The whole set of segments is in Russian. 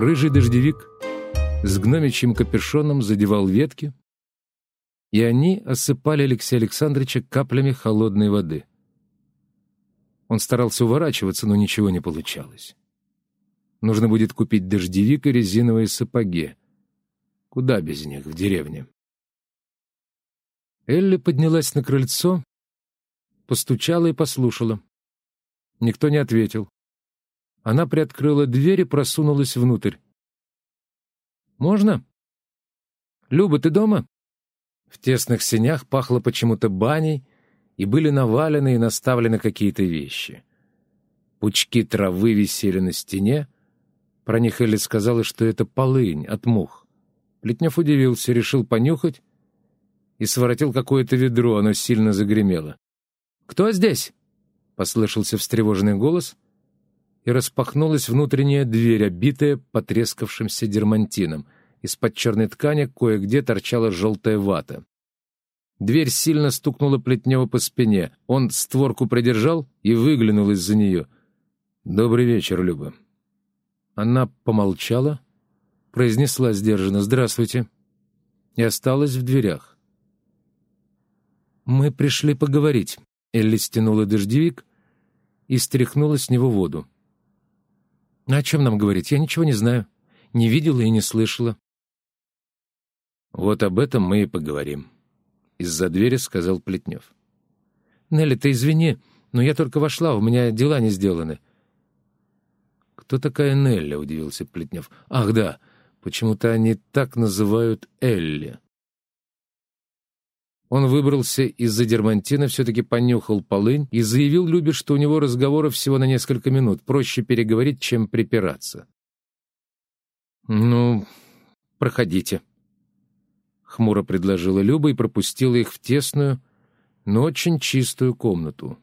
Рыжий дождевик с гномичьим капюшоном задевал ветки, и они осыпали Алексея Александровича каплями холодной воды. Он старался уворачиваться, но ничего не получалось. Нужно будет купить дождевик и резиновые сапоги. Куда без них в деревне? Элли поднялась на крыльцо, постучала и послушала. Никто не ответил. Она приоткрыла дверь и просунулась внутрь. «Можно?» «Люба, ты дома?» В тесных сенях пахло почему-то баней, и были навалены и наставлены какие-то вещи. Пучки травы висели на стене. Про них Элли сказала, что это полынь от мух. Плетнев удивился, решил понюхать и своротил какое-то ведро, оно сильно загремело. «Кто здесь?» — послышался встревоженный голос, и распахнулась внутренняя дверь, обитая потрескавшимся дермантином. Из-под черной ткани кое-где торчала желтая вата. Дверь сильно стукнула Плетнева по спине. Он створку придержал и выглянул из-за нее. «Добрый вечер, Люба». Она помолчала, произнесла сдержанно «Здравствуйте» и осталась в дверях. «Мы пришли поговорить». Элли стянула дождевик и стряхнула с него воду. «О чем нам говорить? Я ничего не знаю. Не видела и не слышала». «Вот об этом мы и поговорим», — из-за двери сказал Плетнев. «Нелли, ты извини, но я только вошла, у меня дела не сделаны». «Кто такая Нелли?» — удивился Плетнев. «Ах, да, почему-то они так называют Элли». Он выбрался из-за дермантина, все-таки понюхал полынь и заявил Любе, что у него разговоров всего на несколько минут, проще переговорить, чем припираться. «Ну, проходите», — хмуро предложила Люба и пропустила их в тесную, но очень чистую комнату.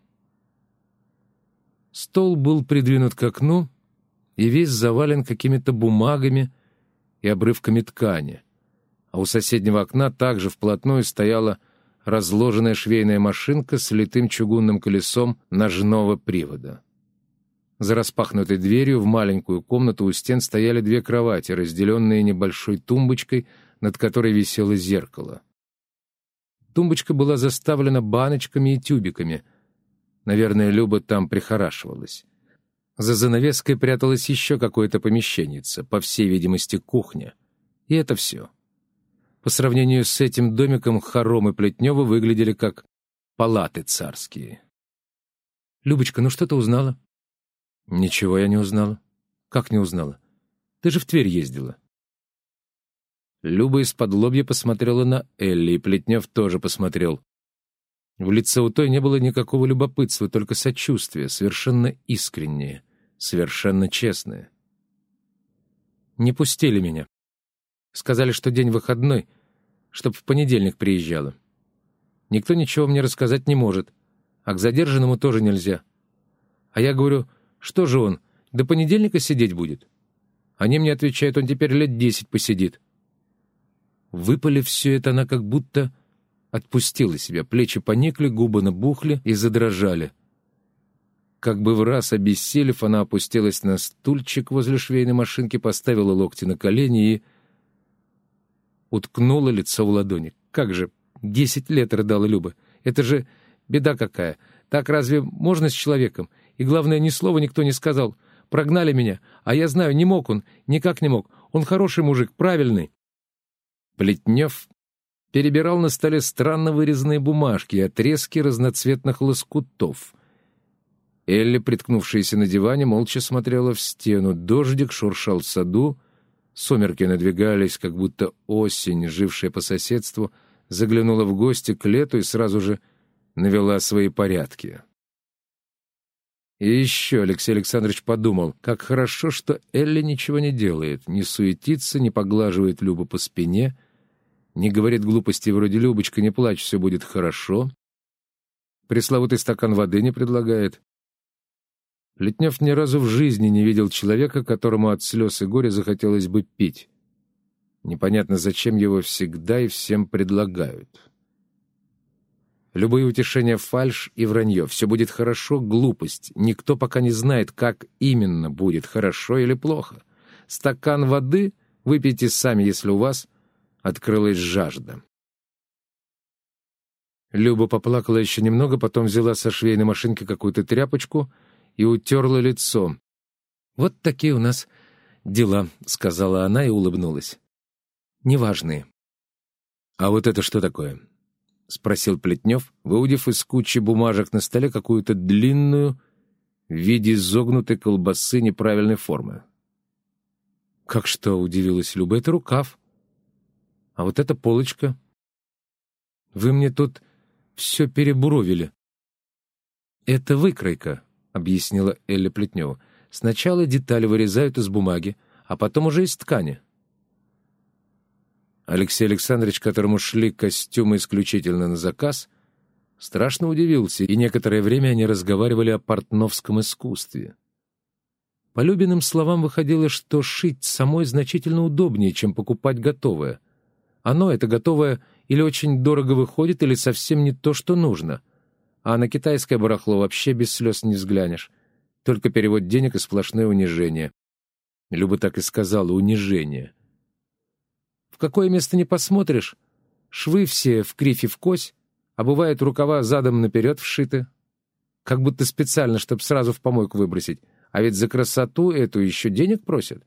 Стол был придвинут к окну и весь завален какими-то бумагами и обрывками ткани, а у соседнего окна также вплотную стояла разложенная швейная машинка с литым чугунным колесом ножного привода. За распахнутой дверью в маленькую комнату у стен стояли две кровати, разделенные небольшой тумбочкой, над которой висело зеркало. Тумбочка была заставлена баночками и тюбиками. Наверное, Люба там прихорашивалась. За занавеской пряталось еще какое-то помещеннице, по всей видимости, кухня. И это все. По сравнению с этим домиком хоромы Плетнева выглядели как палаты царские. «Любочка, ну что ты узнала?» «Ничего я не узнала». «Как не узнала? Ты же в Тверь ездила». Люба из-под лобья посмотрела на Элли, и Плетнев тоже посмотрел. В лице у той не было никакого любопытства, только сочувствие, совершенно искреннее, совершенно честное. «Не пустили меня. Сказали, что день выходной, чтоб в понедельник приезжала. Никто ничего мне рассказать не может, а к задержанному тоже нельзя. А я говорю, что же он, до понедельника сидеть будет? Они мне отвечают, он теперь лет десять посидит. Выпали все это, она как будто отпустила себя, плечи поникли, губы набухли и задрожали. Как бы в раз обессилев, она опустилась на стульчик возле швейной машинки, поставила локти на колени и уткнула лицо в ладони. «Как же, десять лет рыдала Люба. Это же беда какая. Так разве можно с человеком? И главное, ни слова никто не сказал. Прогнали меня. А я знаю, не мог он, никак не мог. Он хороший мужик, правильный». Плетнев перебирал на столе странно вырезанные бумажки и отрезки разноцветных лоскутов. Элли, приткнувшаяся на диване, молча смотрела в стену. Дождик шуршал в саду, Сумерки надвигались, как будто осень, жившая по соседству, заглянула в гости к лету и сразу же навела свои порядки. И еще Алексей Александрович подумал, как хорошо, что Элли ничего не делает, не суетится, не поглаживает Любу по спине, не говорит глупости вроде «Любочка, не плачь, все будет хорошо», пресловутый стакан воды не предлагает, Летнев ни разу в жизни не видел человека, которому от слез и горя захотелось бы пить. Непонятно, зачем его всегда и всем предлагают. Любые утешения — фальшь и вранье. Все будет хорошо — глупость. Никто пока не знает, как именно будет, хорошо или плохо. стакан воды, выпейте сами, если у вас открылась жажда». Люба поплакала еще немного, потом взяла со швейной машинки какую-то тряпочку и утерла лицо. «Вот такие у нас дела», — сказала она и улыбнулась. «Неважные». «А вот это что такое?» — спросил Плетнев, выудив из кучи бумажек на столе какую-то длинную в виде изогнутой колбасы неправильной формы. «Как что?» — удивилась Люба. «Это рукав. А вот эта полочка. Вы мне тут все перебуровили». «Это выкройка», — объяснила Элля Плетнева. «Сначала детали вырезают из бумаги, а потом уже из ткани». Алексей Александрович, которому шли костюмы исключительно на заказ, страшно удивился, и некоторое время они разговаривали о портновском искусстве. По Любиным словам выходило, что шить самой значительно удобнее, чем покупать готовое. Оно, это готовое, или очень дорого выходит, или совсем не то, что нужно. А на китайское барахло вообще без слез не взглянешь. Только перевод денег и сплошное унижение. Люба так и сказала — унижение. В какое место не посмотришь, швы все в крифе в кось, а бывает рукава задом наперед вшиты. Как будто специально, чтобы сразу в помойку выбросить. А ведь за красоту эту еще денег просят.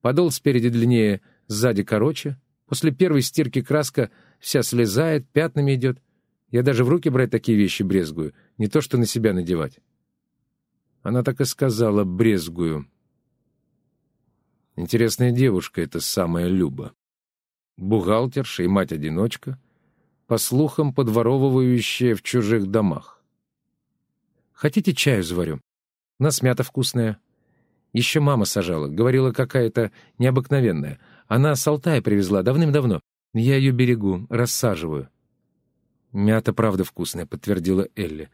Подол спереди длиннее, сзади короче. После первой стирки краска вся слезает, пятнами идет. Я даже в руки брать такие вещи брезгую, не то что на себя надевать. Она так и сказала «брезгую». Интересная девушка эта самая Люба бухгалтерша и мать-одиночка, по слухам подворовывающая в чужих домах. «Хотите чаю заварю? У нас мята вкусная. Еще мама сажала, говорила какая-то необыкновенная. Она с Алтая привезла давным-давно. Я ее берегу, рассаживаю». «Мята правда вкусная», — подтвердила Элли.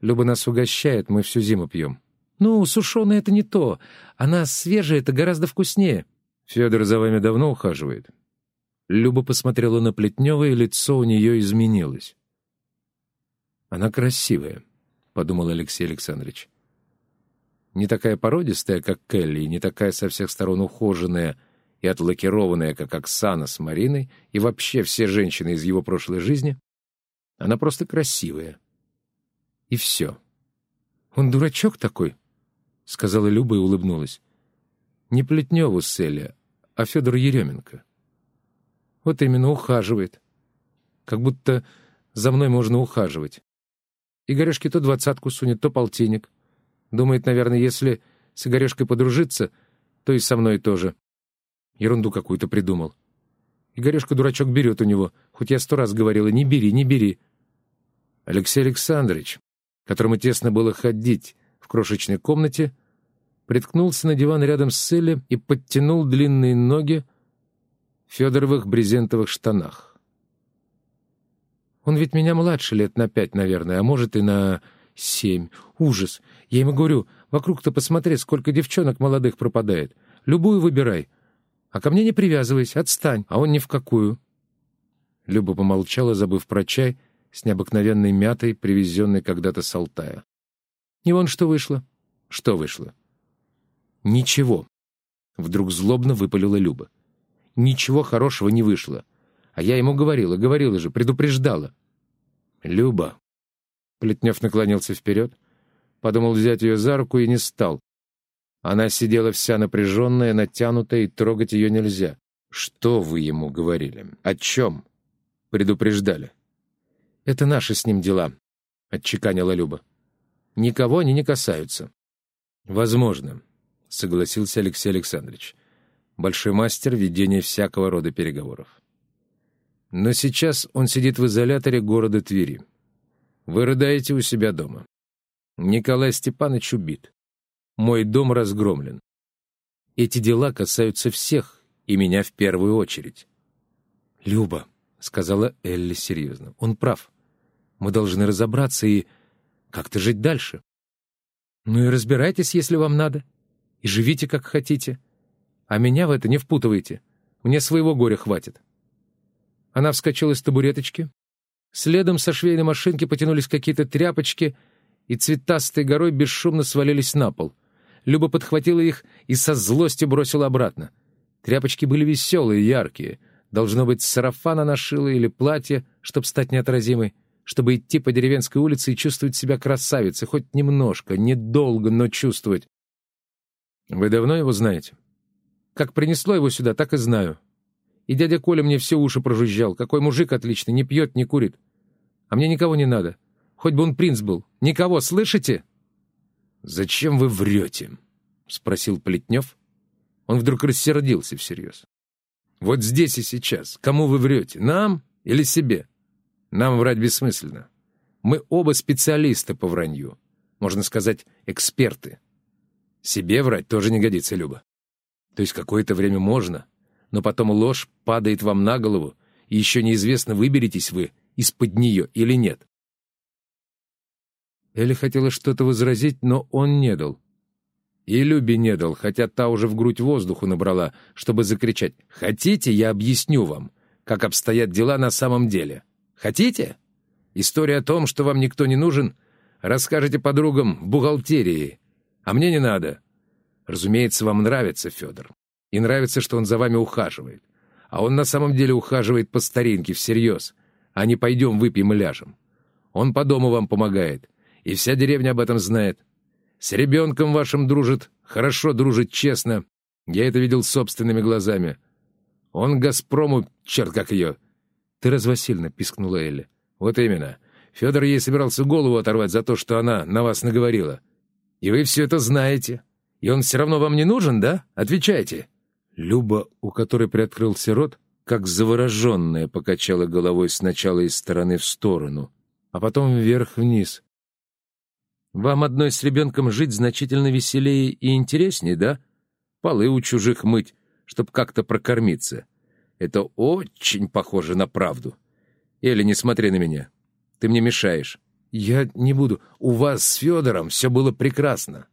«Люба нас угощает, мы всю зиму пьем». «Ну, сушеная — это не то. Она свежая — это гораздо вкуснее». «Федор за вами давно ухаживает?» Люба посмотрела на Плетнева, и лицо у нее изменилось. «Она красивая», — подумал Алексей Александрович. «Не такая породистая, как Келли, и не такая со всех сторон ухоженная и отлакированная, как Оксана с Мариной, и вообще все женщины из его прошлой жизни. Она просто красивая. И все. Он дурачок такой», — сказала Люба и улыбнулась. «Не Плетневу с Элли, а Федор Еременко». Вот именно ухаживает. Как будто за мной можно ухаживать. Игорешке то двадцатку сунет, то полтинник. Думает, наверное, если с Игорешкой подружиться, то и со мной тоже. Ерунду какую-то придумал. Игорешка дурачок берет у него, хоть я сто раз говорила, не бери, не бери. Алексей Александрович, которому тесно было ходить в крошечной комнате, приткнулся на диван рядом с Элли и подтянул длинные ноги, Федоровых брезентовых штанах. Он ведь меня младше лет на пять, наверное, а может и на семь. Ужас. Я ему говорю, вокруг-то посмотри, сколько девчонок молодых пропадает. Любую выбирай. А ко мне не привязывайся, отстань. А он ни в какую. Люба помолчала, забыв про чай, с необыкновенной мятой, привезенной когда-то с Алтая. И вон что вышло. Что вышло? Ничего. Вдруг злобно выпалила Люба ничего хорошего не вышло. А я ему говорила, говорила же, предупреждала. «Люба». Плетнев наклонился вперед, подумал взять ее за руку и не стал. Она сидела вся напряженная, натянутая, и трогать ее нельзя. «Что вы ему говорили? О чем?» «Предупреждали». «Это наши с ним дела», — отчеканила Люба. «Никого они не касаются». «Возможно», — согласился Алексей Александрович большой мастер ведения всякого рода переговоров. Но сейчас он сидит в изоляторе города Твери. Вы рыдаете у себя дома. Николай Степанович убит. Мой дом разгромлен. Эти дела касаются всех, и меня в первую очередь. «Люба», — сказала Элли серьезно, — «он прав. Мы должны разобраться и как-то жить дальше. Ну и разбирайтесь, если вам надо, и живите, как хотите. А меня в это не впутывайте. Мне своего горя хватит. Она вскочила с табуреточки. Следом со швейной машинки потянулись какие-то тряпочки, и цветастой горой бесшумно свалились на пол. Люба подхватила их и со злостью бросила обратно. Тряпочки были веселые, яркие. Должно быть, сарафана нашила или платье, чтобы стать неотразимой, чтобы идти по деревенской улице и чувствовать себя красавицей, хоть немножко, недолго, но чувствовать. Вы давно его знаете? Как принесло его сюда, так и знаю. И дядя Коля мне все уши прожужжал. Какой мужик отличный, не пьет, не курит. А мне никого не надо. Хоть бы он принц был. Никого, слышите? «Зачем вы врете?» — спросил Плетнев. Он вдруг рассердился всерьез. «Вот здесь и сейчас. Кому вы врете? Нам или себе? Нам врать бессмысленно. Мы оба специалисты по вранью. Можно сказать, эксперты. Себе врать тоже не годится, Люба. То есть какое-то время можно, но потом ложь падает вам на голову, и еще неизвестно, выберетесь вы из-под нее или нет. Элли хотела что-то возразить, но он не дал. И Любе не дал, хотя та уже в грудь воздуху набрала, чтобы закричать «Хотите, я объясню вам, как обстоят дела на самом деле? Хотите? История о том, что вам никто не нужен, расскажете подругам в бухгалтерии, а мне не надо. Разумеется, вам нравится Федор, и нравится, что он за вами ухаживает. А он на самом деле ухаживает по старинке, всерьез, а не пойдем выпьем и ляжем. Он по дому вам помогает, и вся деревня об этом знает. С ребенком вашим дружит, хорошо дружит, честно. Я это видел собственными глазами. Он Газпрому, черт как ее. Ты развасильно, пискнула Элли. Вот именно. Федор ей собирался голову оторвать за то, что она на вас наговорила. И вы все это знаете. И он все равно вам не нужен, да? Отвечайте. Люба, у которой приоткрылся рот, как завороженная, покачала головой сначала из стороны в сторону, а потом вверх-вниз. Вам одной с ребенком жить значительно веселее и интереснее, да? Полы у чужих мыть, чтоб как-то прокормиться. Это очень похоже на правду. Эля, не смотри на меня. Ты мне мешаешь. Я не буду. У вас с Федором все было прекрасно.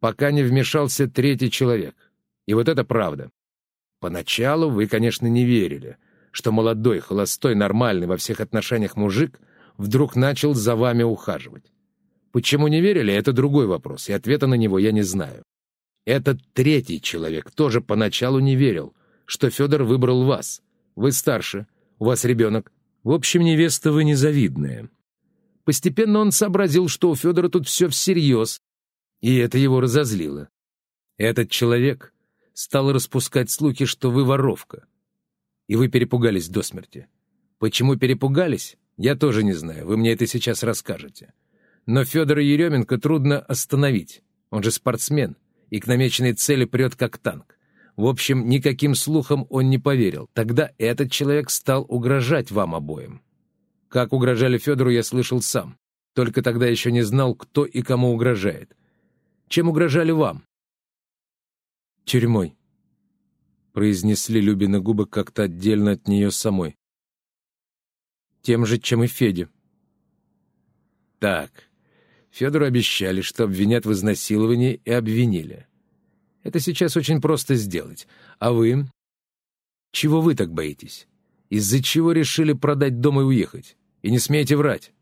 Пока не вмешался третий человек. И вот это правда. Поначалу вы, конечно, не верили, что молодой, холостой, нормальный во всех отношениях мужик вдруг начал за вами ухаживать. Почему не верили, это другой вопрос, и ответа на него я не знаю. Этот третий человек тоже поначалу не верил, что Федор выбрал вас. Вы старше, у вас ребенок. В общем, невеста вы незавидная. Постепенно он сообразил, что у Федора тут все всерьез, и это его разозлило. Этот человек стал распускать слухи, что вы воровка. И вы перепугались до смерти. Почему перепугались, я тоже не знаю, вы мне это сейчас расскажете. Но Федора Еременко трудно остановить. Он же спортсмен и к намеченной цели прет как танк. В общем, никаким слухам он не поверил. Тогда этот человек стал угрожать вам обоим. Как угрожали Федору, я слышал сам. Только тогда еще не знал, кто и кому угрожает. Чем угрожали вам? Тюрьмой. Произнесли Любины губы как-то отдельно от нее самой. Тем же, чем и Феде. Так, Федору обещали, что обвинят в изнасиловании, и обвинили. Это сейчас очень просто сделать. А вы? Чего вы так боитесь? Из-за чего решили продать дом и уехать? И не смеете врать?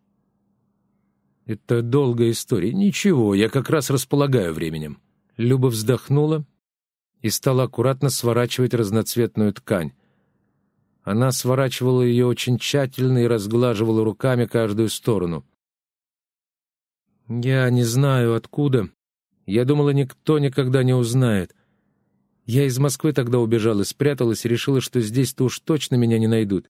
Это долгая история. Ничего, я как раз располагаю временем. Люба вздохнула и стала аккуратно сворачивать разноцветную ткань. Она сворачивала ее очень тщательно и разглаживала руками каждую сторону — «Я не знаю, откуда. Я думала, никто никогда не узнает. Я из Москвы тогда убежала, спряталась и решила, что здесь-то уж точно меня не найдут.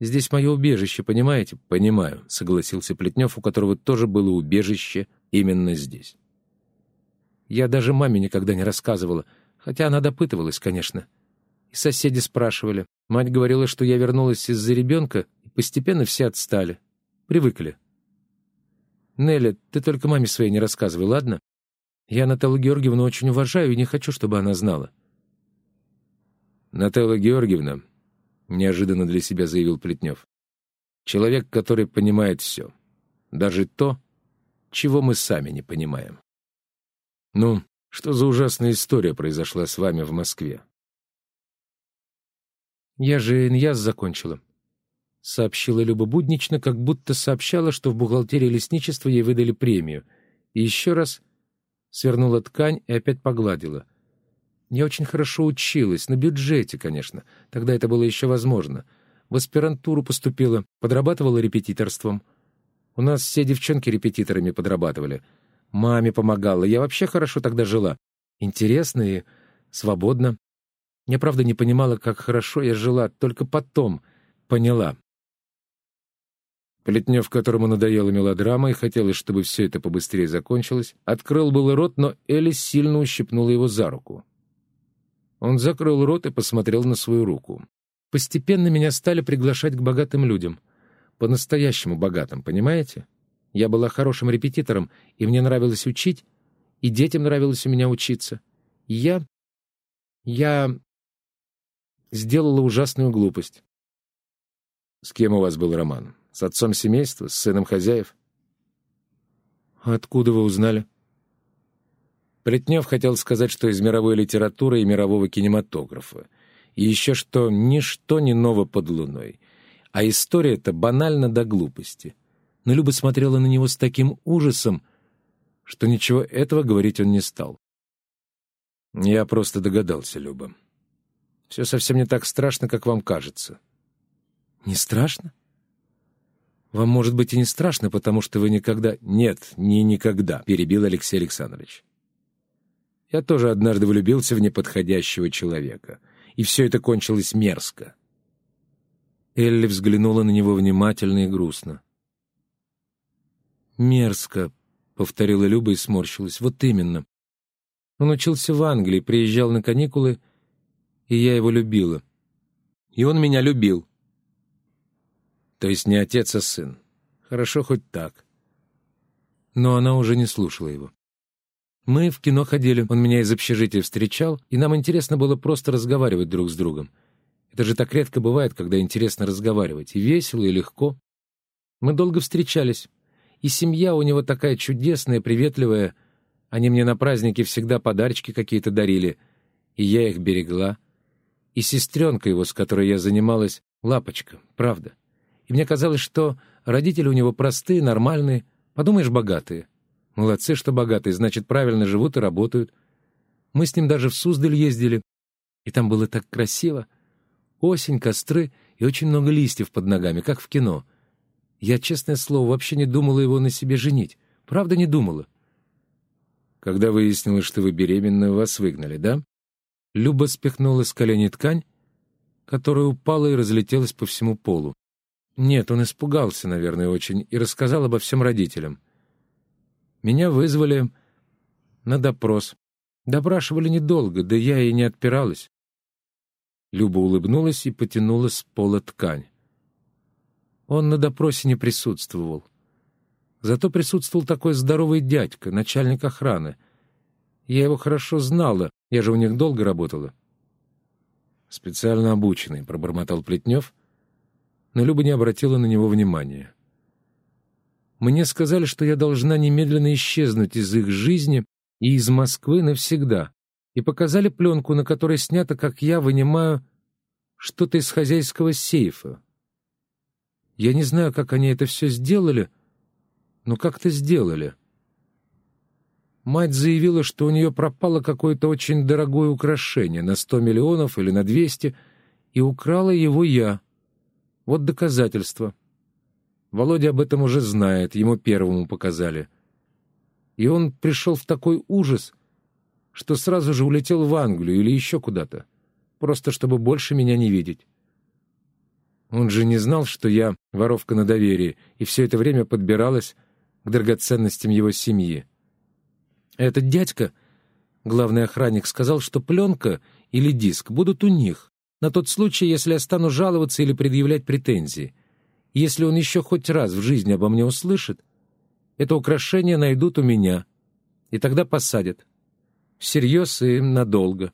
Здесь мое убежище, понимаете?» «Понимаю», — согласился Плетнев, у которого тоже было убежище именно здесь. Я даже маме никогда не рассказывала, хотя она допытывалась, конечно. И соседи спрашивали. Мать говорила, что я вернулась из-за ребенка, и постепенно все отстали. Привыкли. Нелли, ты только маме своей не рассказывай, ладно? Я Наталью Георгиевну очень уважаю и не хочу, чтобы она знала». «Наталья Георгиевна», — неожиданно для себя заявил Плетнев, — «человек, который понимает все, даже то, чего мы сами не понимаем». «Ну, что за ужасная история произошла с вами в Москве?» «Я же иньяз закончила», — сообщила Люба буднично, как будто сообщала, что в бухгалтерии лесничества ей выдали премию. И еще раз свернула ткань и опять погладила. Я очень хорошо училась, на бюджете, конечно. Тогда это было еще возможно. В аспирантуру поступила, подрабатывала репетиторством. У нас все девчонки репетиторами подрабатывали. Маме помогала. Я вообще хорошо тогда жила. Интересно и свободно. Я, правда, не понимала, как хорошо я жила, только потом поняла. Плетнев, которому надоела мелодрама и хотелось, чтобы все это побыстрее закончилось, открыл было рот, но Элли сильно ущипнула его за руку. Он закрыл рот и посмотрел на свою руку. Постепенно меня стали приглашать к богатым людям. По-настоящему богатым, понимаете? Я была хорошим репетитором, и мне нравилось учить, и детям нравилось у меня учиться. И я... я... сделала ужасную глупость. С кем у вас был роман? С отцом семейства? С сыном хозяев? Откуда вы узнали? Плетнев хотел сказать, что из мировой литературы и мирового кинематографа. И еще что ничто не ново под луной. А история эта банальна до глупости. Но Люба смотрела на него с таким ужасом, что ничего этого говорить он не стал. «Я просто догадался, Люба. Все совсем не так страшно, как вам кажется». «Не страшно?» «Вам, может быть, и не страшно, потому что вы никогда...» «Нет, не никогда», — перебил Алексей Александрович. «Я тоже однажды влюбился в неподходящего человека, и все это кончилось мерзко». Элли взглянула на него внимательно и грустно. «Мерзко», — повторила Люба и сморщилась. «Вот именно. Он учился в Англии, приезжал на каникулы, и я его любила. И он меня любил. То есть не отец, а сын. Хорошо хоть так. Но она уже не слушала его. Мы в кино ходили, он меня из общежития встречал, и нам интересно было просто разговаривать друг с другом. Это же так редко бывает, когда интересно разговаривать, и весело, и легко. Мы долго встречались, и семья у него такая чудесная, приветливая. Они мне на праздники всегда подарочки какие-то дарили, и я их берегла. И сестренка его, с которой я занималась, лапочка, правда и мне казалось, что родители у него простые, нормальные, подумаешь, богатые. Молодцы, что богатые, значит, правильно живут и работают. Мы с ним даже в Суздаль ездили, и там было так красиво. Осень, костры и очень много листьев под ногами, как в кино. Я, честное слово, вообще не думала его на себе женить. Правда, не думала. Когда выяснилось, что вы беременны, вас выгнали, да? Люба спихнула с колени ткань, которая упала и разлетелась по всему полу. Нет, он испугался, наверное, очень, и рассказал обо всем родителям. Меня вызвали на допрос. Допрашивали недолго, да я и не отпиралась. Люба улыбнулась и потянула с пола ткань. Он на допросе не присутствовал. Зато присутствовал такой здоровый дядька, начальник охраны. Я его хорошо знала, я же у них долго работала. «Специально обученный», — пробормотал Плетнев но Люба не обратила на него внимания. Мне сказали, что я должна немедленно исчезнуть из их жизни и из Москвы навсегда, и показали пленку, на которой снято, как я вынимаю что-то из хозяйского сейфа. Я не знаю, как они это все сделали, но как-то сделали. Мать заявила, что у нее пропало какое-то очень дорогое украшение на сто миллионов или на двести, и украла его я — вот доказательство. Володя об этом уже знает, ему первому показали. И он пришел в такой ужас, что сразу же улетел в Англию или еще куда-то, просто чтобы больше меня не видеть. Он же не знал, что я воровка на доверии, и все это время подбиралась к драгоценностям его семьи. Этот дядька, главный охранник, сказал, что пленка или диск будут у них, на тот случай, если я стану жаловаться или предъявлять претензии. если он еще хоть раз в жизни обо мне услышит, это украшение найдут у меня, и тогда посадят. Всерьез и надолго.